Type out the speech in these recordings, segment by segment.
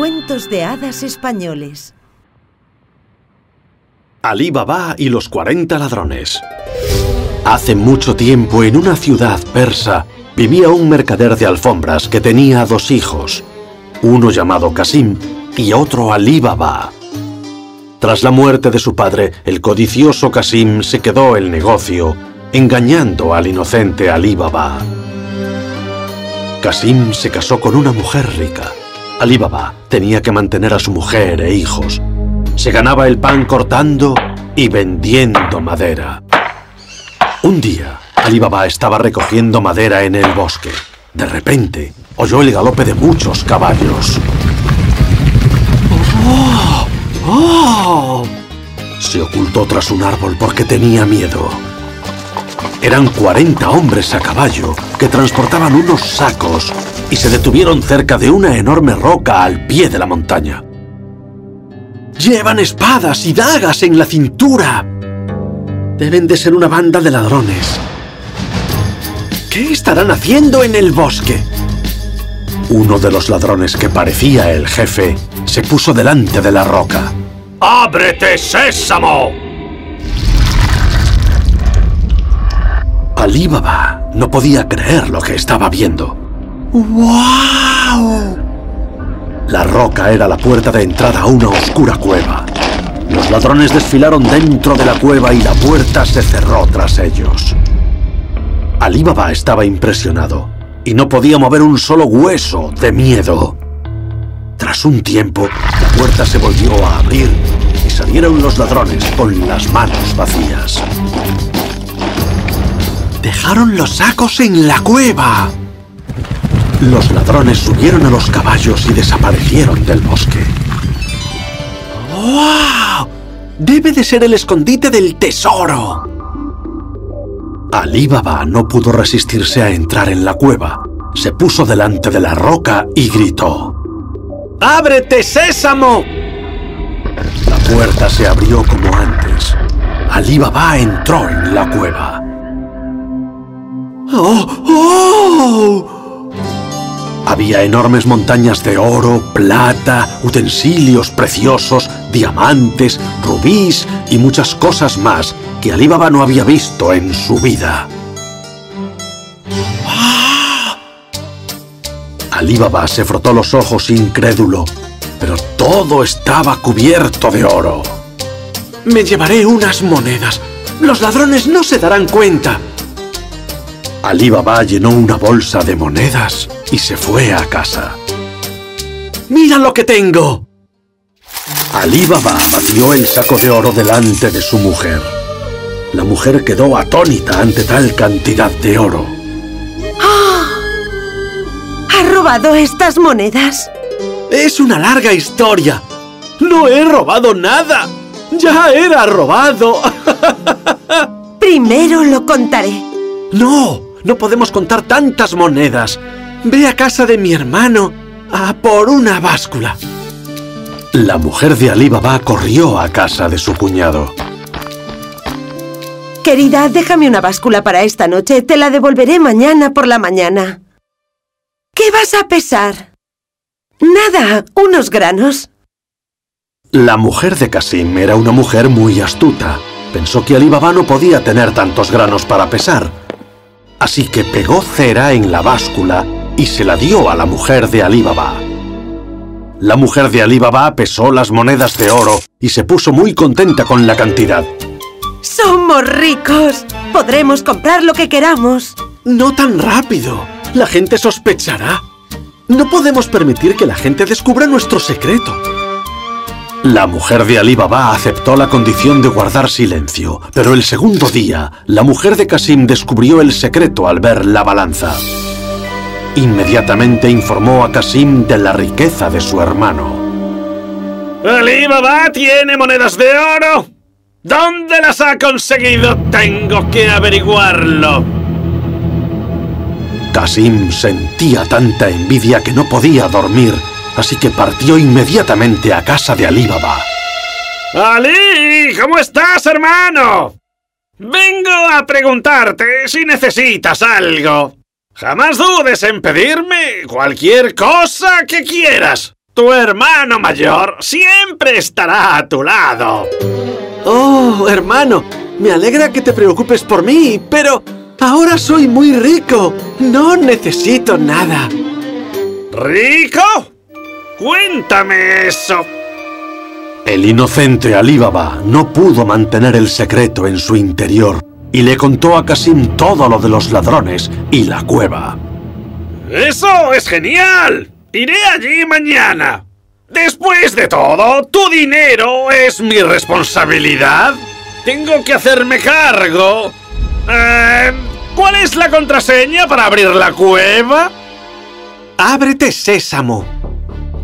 Cuentos de hadas españoles. Alí Baba y los 40 ladrones. Hace mucho tiempo en una ciudad persa vivía un mercader de alfombras que tenía dos hijos, uno llamado Kasim y otro Alí Baba. Tras la muerte de su padre, el codicioso Kasim se quedó el negocio, engañando al inocente Alí Baba. Kasim se casó con una mujer rica. Alí Baba tenía que mantener a su mujer e hijos. Se ganaba el pan cortando y vendiendo madera. Un día, Alí Baba estaba recogiendo madera en el bosque. De repente, oyó el galope de muchos caballos. ¡Oh! ¡Oh! Se ocultó tras un árbol porque tenía miedo. Eran 40 hombres a caballo que transportaban unos sacos y se detuvieron cerca de una enorme roca al pie de la montaña. Llevan espadas y dagas en la cintura. Deben de ser una banda de ladrones. ¿Qué estarán haciendo en el bosque? Uno de los ladrones que parecía el jefe se puso delante de la roca. ¡Ábrete, sésamo! Alí Baba no podía creer lo que estaba viendo. ¡Wow! La roca era la puerta de entrada a una oscura cueva. Los ladrones desfilaron dentro de la cueva y la puerta se cerró tras ellos. Alí Baba estaba impresionado y no podía mover un solo hueso de miedo. Tras un tiempo, la puerta se volvió a abrir y salieron los ladrones con las manos vacías. ¡Dejaron los sacos en la cueva! Los ladrones subieron a los caballos y desaparecieron del bosque. ¡Wow! Debe de ser el escondite del tesoro. Alí Baba no pudo resistirse a entrar en la cueva. Se puso delante de la roca y gritó. ¡Ábrete, sésamo! La puerta se abrió como antes. Alí Baba entró en la cueva. ¡Oh! ¡Oh! Había enormes montañas de oro, plata, utensilios preciosos, diamantes, rubíes y muchas cosas más que Alí Baba no había visto en su vida. ¡Ah! Alí Baba se frotó los ojos incrédulo, pero todo estaba cubierto de oro. Me llevaré unas monedas. Los ladrones no se darán cuenta. Alí Baba llenó una bolsa de monedas y se fue a casa. ¡Mira lo que tengo! Alí Baba batió el saco de oro delante de su mujer. La mujer quedó atónita ante tal cantidad de oro. ¡Ah! ¿Ha robado estas monedas? Es una larga historia. ¡No he robado nada! ¡Ya era robado! Primero lo contaré. ¡No! No podemos contar tantas monedas. Ve a casa de mi hermano a por una báscula. La mujer de Alí Baba corrió a casa de su cuñado. Querida, déjame una báscula para esta noche. Te la devolveré mañana por la mañana. ¿Qué vas a pesar? Nada, unos granos. La mujer de Kasim era una mujer muy astuta. Pensó que Alí Baba no podía tener tantos granos para pesar. Así que pegó cera en la báscula y se la dio a la mujer de Alí Baba. La mujer de Alí Baba pesó las monedas de oro y se puso muy contenta con la cantidad. ¡Somos ricos! Podremos comprar lo que queramos. No tan rápido. La gente sospechará. No podemos permitir que la gente descubra nuestro secreto. La mujer de Alí Baba aceptó la condición de guardar silencio, pero el segundo día, la mujer de Kasim descubrió el secreto al ver la balanza. Inmediatamente informó a Kasim de la riqueza de su hermano. ¡Alí Baba tiene monedas de oro! ¿Dónde las ha conseguido? Tengo que averiguarlo. Kasim sentía tanta envidia que no podía dormir así que partió inmediatamente a casa de Alí Baba. ¡Ali! ¿Cómo estás, hermano? Vengo a preguntarte si necesitas algo. Jamás dudes en pedirme cualquier cosa que quieras. Tu hermano mayor siempre estará a tu lado. Oh, hermano, me alegra que te preocupes por mí, pero ahora soy muy rico. No necesito nada. ¿Rico? Cuéntame eso. El inocente Ali Baba no pudo mantener el secreto en su interior y le contó a Kasim todo lo de los ladrones y la cueva. ¡Eso es genial! Iré allí mañana. Después de todo, tu dinero es mi responsabilidad. Tengo que hacerme cargo. Eh, ¿Cuál es la contraseña para abrir la cueva? ¡Ábrete, sésamo!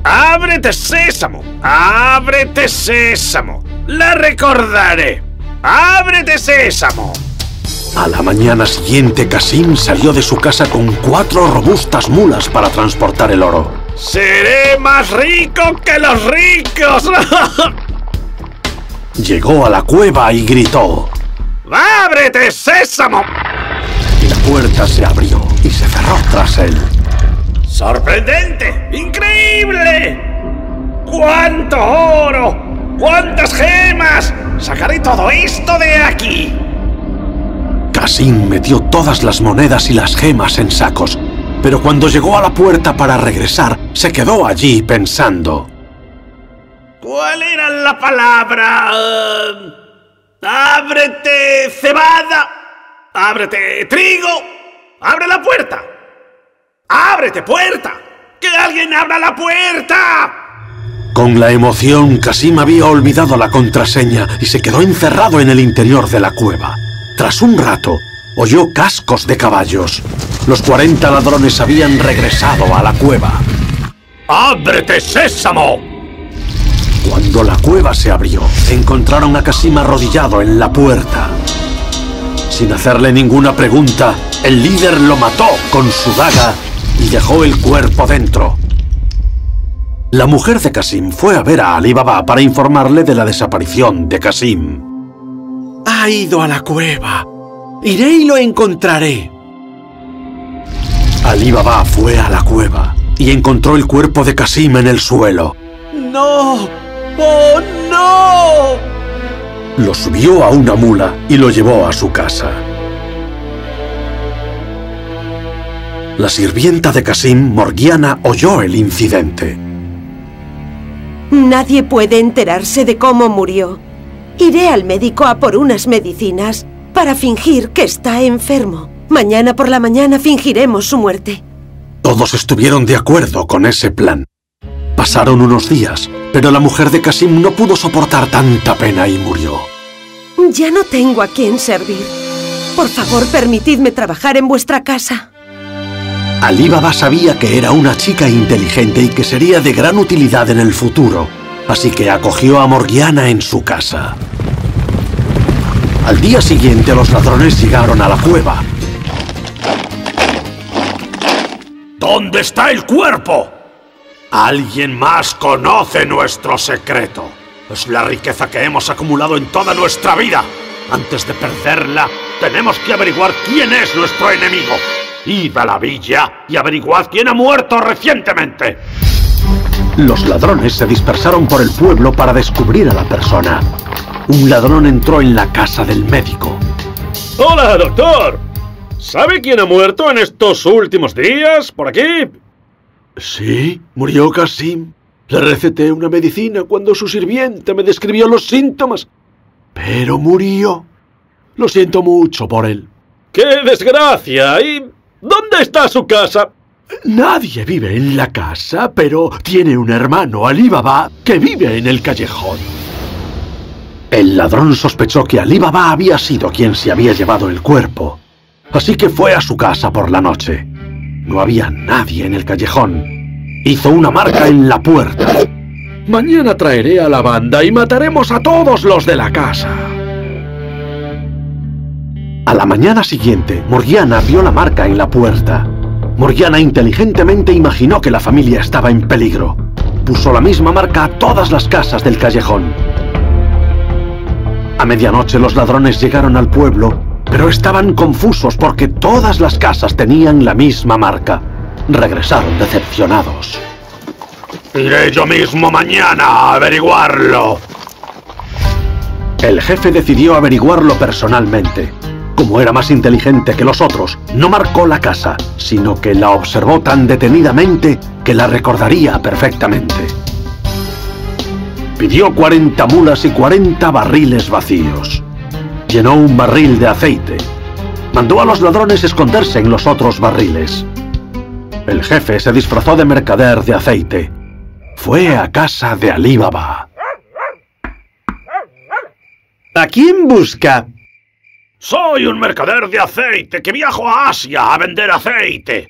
¡Ábrete, sésamo! ¡Ábrete, sésamo! La recordaré. ¡Ábrete, sésamo! A la mañana siguiente, Kasim salió de su casa con cuatro robustas mulas para transportar el oro. ¡Seré más rico que los ricos! Llegó a la cueva y gritó. ¡Ábrete, sésamo! Y la puerta se abrió y se cerró tras él. ¡Sorprendente! ¡Increíble! ¡Cuánto oro! ¡Cuántas gemas! ¡Sacaré todo esto de aquí! Kasim metió todas las monedas y las gemas en sacos, pero cuando llegó a la puerta para regresar, se quedó allí pensando. ¿Cuál era la palabra? ¡Ábrete, cebada! ¡Ábrete, trigo! ¡Abre la puerta! ¡Ábrete, puerta! ¡Que alguien abra la puerta! Con la emoción, Kasim había olvidado la contraseña y se quedó encerrado en el interior de la cueva. Tras un rato, oyó cascos de caballos. Los 40 ladrones habían regresado a la cueva. ¡Ábrete, sésamo! Cuando la cueva se abrió, encontraron a Kasim arrodillado en la puerta. Sin hacerle ninguna pregunta, el líder lo mató con su daga y dejó el cuerpo dentro. La mujer de Kasim fue a ver a Ali Baba para informarle de la desaparición de Kasim. Ha ido a la cueva. Iré y lo encontraré. Ali Baba fue a la cueva y encontró el cuerpo de Kasim en el suelo. ¡No! ¡Oh, no! Lo subió a una mula y lo llevó a su casa. La sirvienta de Kasim, Morgiana, oyó el incidente. Nadie puede enterarse de cómo murió. Iré al médico a por unas medicinas para fingir que está enfermo. Mañana por la mañana fingiremos su muerte. Todos estuvieron de acuerdo con ese plan. Pasaron unos días, pero la mujer de Kasim no pudo soportar tanta pena y murió. Ya no tengo a quién servir. Por favor, permitidme trabajar en vuestra casa. Ali Baba sabía que era una chica inteligente y que sería de gran utilidad en el futuro, así que acogió a Morgiana en su casa. Al día siguiente los ladrones llegaron a la cueva. ¿Dónde está el cuerpo? Alguien más conoce nuestro secreto. Es la riqueza que hemos acumulado en toda nuestra vida. Antes de perderla, tenemos que averiguar quién es nuestro enemigo. Id a la villa y averiguad quién ha muerto recientemente. Los ladrones se dispersaron por el pueblo para descubrir a la persona. Un ladrón entró en la casa del médico. Hola, doctor. ¿Sabe quién ha muerto en estos últimos días por aquí? Sí, murió Kasim. Le receté una medicina cuando su sirviente me describió los síntomas. Pero murió. Lo siento mucho por él. ¡Qué desgracia! ¿Y dónde está su casa? Nadie vive en la casa, pero tiene un hermano, Ali Baba, que vive en el callejón. El ladrón sospechó que Ali Baba había sido quien se había llevado el cuerpo, así que fue a su casa por la noche. No había nadie en el callejón. Hizo una marca en la puerta. Mañana traeré a la banda y mataremos a todos los de la casa. A la mañana siguiente, Morgiana vio la marca en la puerta. Morgiana inteligentemente imaginó que la familia estaba en peligro. Puso la misma marca a todas las casas del callejón. A medianoche los ladrones llegaron al pueblo, pero estaban confusos porque todas las casas tenían la misma marca. Regresaron decepcionados. Iré yo mismo mañana a averiguarlo. El jefe decidió averiguarlo personalmente. Como era más inteligente que los otros, no marcó la casa, sino que la observó tan detenidamente que la recordaría perfectamente. Pidió 40 mulas y 40 barriles vacíos. Llenó un barril de aceite. Mandó a los ladrones esconderse en los otros barriles. El jefe se disfrazó de mercader de aceite. Fue a casa de Alí Baba. ¿A quién busca? Soy un mercader de aceite que viajo a Asia a vender aceite.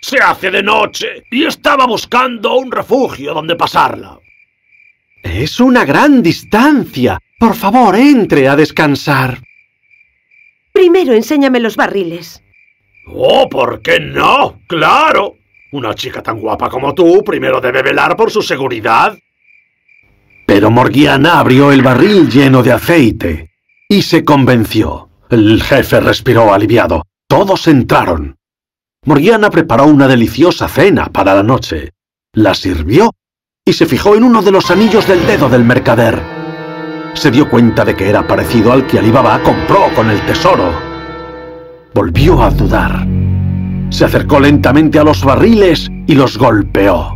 Se hace de noche y estaba buscando un refugio donde pasarla. Es una gran distancia. Por favor, entre a descansar. Primero enséñame los barriles. Oh, ¿por qué no? Claro. Una chica tan guapa como tú primero debe velar por su seguridad. Pero Morgiana abrió el barril lleno de aceite y se convenció. El jefe respiró aliviado. Todos entraron. Morgiana preparó una deliciosa cena para la noche. La sirvió y se fijó en uno de los anillos del dedo del mercader. Se dio cuenta de que era parecido al que Alibaba compró con el tesoro. Volvió a dudar. Se acercó lentamente a los barriles y los golpeó.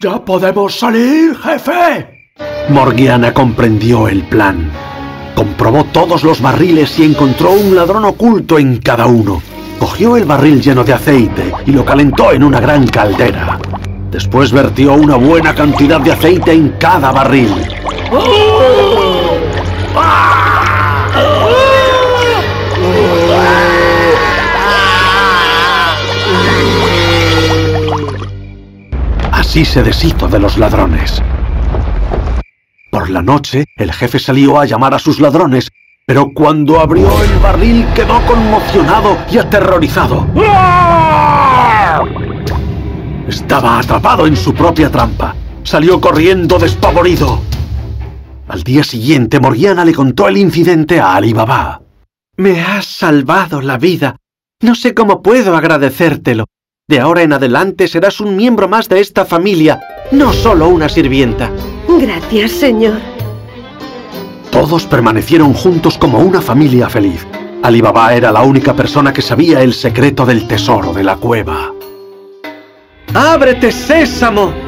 ¿Ya podemos salir, jefe? Morgiana comprendió el plan. Comprobó todos los barriles y encontró un ladrón oculto en cada uno. Cogió el barril lleno de aceite y lo calentó en una gran caldera. Después vertió una buena cantidad de aceite en cada barril. Así se deshizo de los ladrones. Por la noche, el jefe salió a llamar a sus ladrones, pero cuando abrió el barril quedó conmocionado y aterrorizado. Estaba atrapado en su propia trampa. Salió corriendo despavorido. Al día siguiente, Morgiana le contó el incidente a Ali Baba. Me has salvado la vida. No sé cómo puedo agradecértelo. De ahora en adelante serás un miembro más de esta familia, no solo una sirvienta. Gracias, señor. Todos permanecieron juntos como una familia feliz. Ali Baba era la única persona que sabía el secreto del tesoro de la cueva. ¡Ábrete, sésamo!